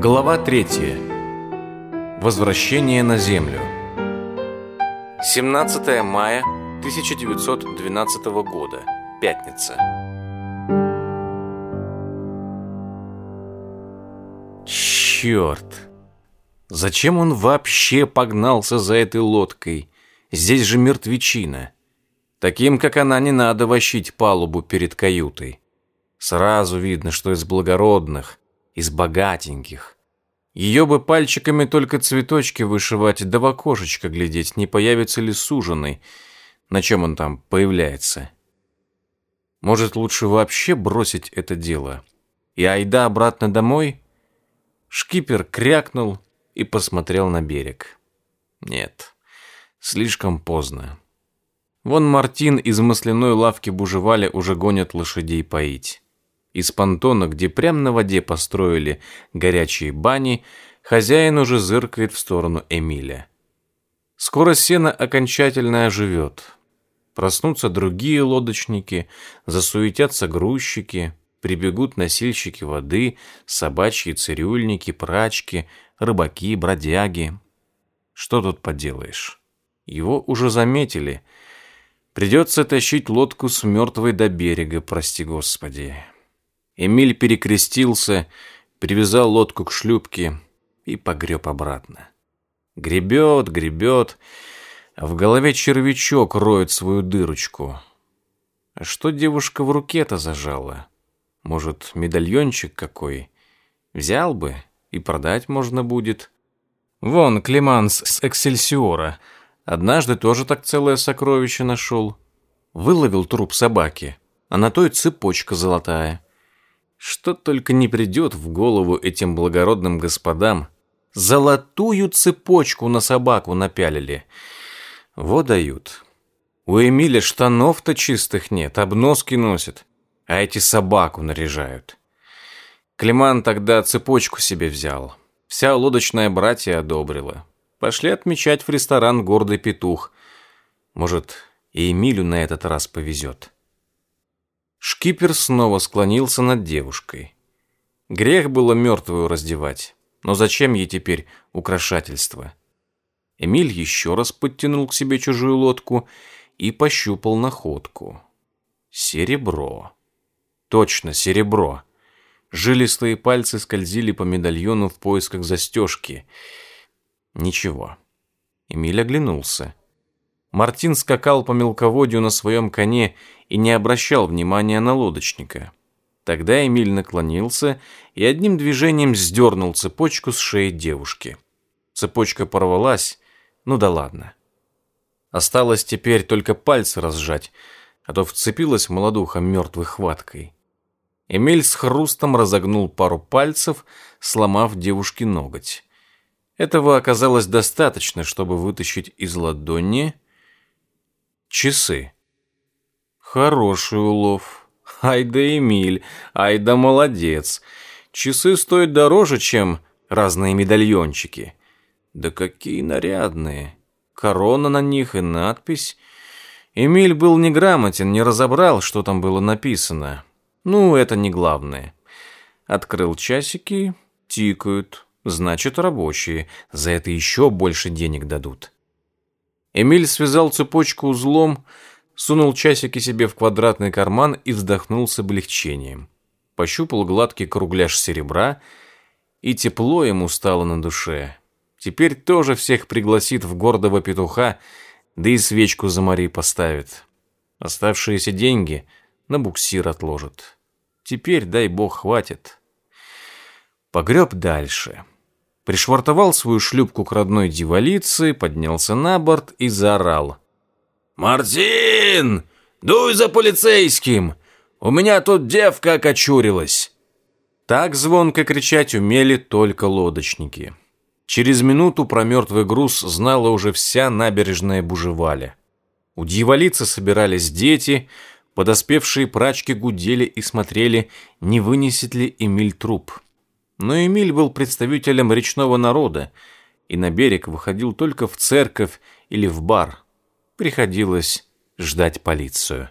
Глава 3. Возвращение на Землю. 17 мая 1912 года. Пятница. Черт! Зачем он вообще погнался за этой лодкой? Здесь же мертвечина. Таким, как она, не надо вощить палубу перед каютой. Сразу видно, что из благородных – из богатеньких. Ее бы пальчиками только цветочки вышивать, да в окошечко глядеть, не появится ли суженый, на чем он там появляется. Может, лучше вообще бросить это дело. И айда обратно домой? Шкипер крякнул и посмотрел на берег. Нет, слишком поздно. Вон Мартин из масляной лавки Бужевали уже гонят лошадей поить из понтона, где прямо на воде построили горячие бани, хозяин уже зыркает в сторону Эмиля. Скоро сено окончательно оживет. Проснутся другие лодочники, засуетятся грузчики, прибегут носильщики воды, собачьи цирюльники, прачки, рыбаки, бродяги. Что тут поделаешь? Его уже заметили. Придется тащить лодку с мертвой до берега, прости господи. Эмиль перекрестился, привязал лодку к шлюпке и погреб обратно. Гребет, гребет, а в голове червячок роет свою дырочку. А что девушка в руке-то зажала? Может, медальончик какой? Взял бы, и продать можно будет. Вон, Климанс с Эксельсиора. Однажды тоже так целое сокровище нашел. Выловил труп собаки, а на той цепочка золотая. Что только не придет в голову этим благородным господам, золотую цепочку на собаку напялили. Вот дают. У Эмиля штанов-то чистых нет, обноски носит, а эти собаку наряжают. Климан тогда цепочку себе взял. Вся лодочная братья одобрила. Пошли отмечать в ресторан «Гордый петух». Может, и Эмилю на этот раз повезет. Шкипер снова склонился над девушкой. Грех было мертвую раздевать, но зачем ей теперь украшательство? Эмиль еще раз подтянул к себе чужую лодку и пощупал находку. Серебро. Точно, серебро. Жилистые пальцы скользили по медальону в поисках застежки. Ничего. Эмиль оглянулся. Мартин скакал по мелководью на своем коне и не обращал внимания на лодочника. Тогда Эмиль наклонился и одним движением сдернул цепочку с шеи девушки. Цепочка порвалась, ну да ладно. Осталось теперь только пальцы разжать, а то вцепилась молодуха мертвой хваткой. Эмиль с хрустом разогнул пару пальцев, сломав девушке ноготь. Этого оказалось достаточно, чтобы вытащить из ладони часы. Хороший улов. Ай да Эмиль, ай да молодец. Часы стоят дороже, чем разные медальончики. Да какие нарядные. Корона на них и надпись. Эмиль был неграмотен, не разобрал, что там было написано. Ну, это не главное. Открыл часики, тикают, значит, рабочие. За это еще больше денег дадут. Эмиль связал цепочку узлом, сунул часики себе в квадратный карман и вздохнул с облегчением. Пощупал гладкий кругляш серебра, и тепло ему стало на душе. Теперь тоже всех пригласит в гордого петуха, да и свечку за Мари поставит. Оставшиеся деньги на буксир отложит. Теперь, дай бог, хватит. Погреб дальше пришвартовал свою шлюпку к родной дьяволице, поднялся на борт и заорал. «Мартин! Дуй за полицейским! У меня тут девка окочурилась!» Так звонко кричать умели только лодочники. Через минуту про мертвый груз знала уже вся набережная Бужевали. У дьяволицы собирались дети, подоспевшие прачки гудели и смотрели, не вынесет ли Эмиль труп. Ну Но Эмиль был представителем речного народа и на берег выходил только в церковь или в бар. Приходилось ждать полицию.